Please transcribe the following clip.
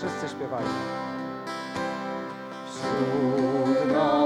Wszyscy śpiewajmy. Wśród nocnej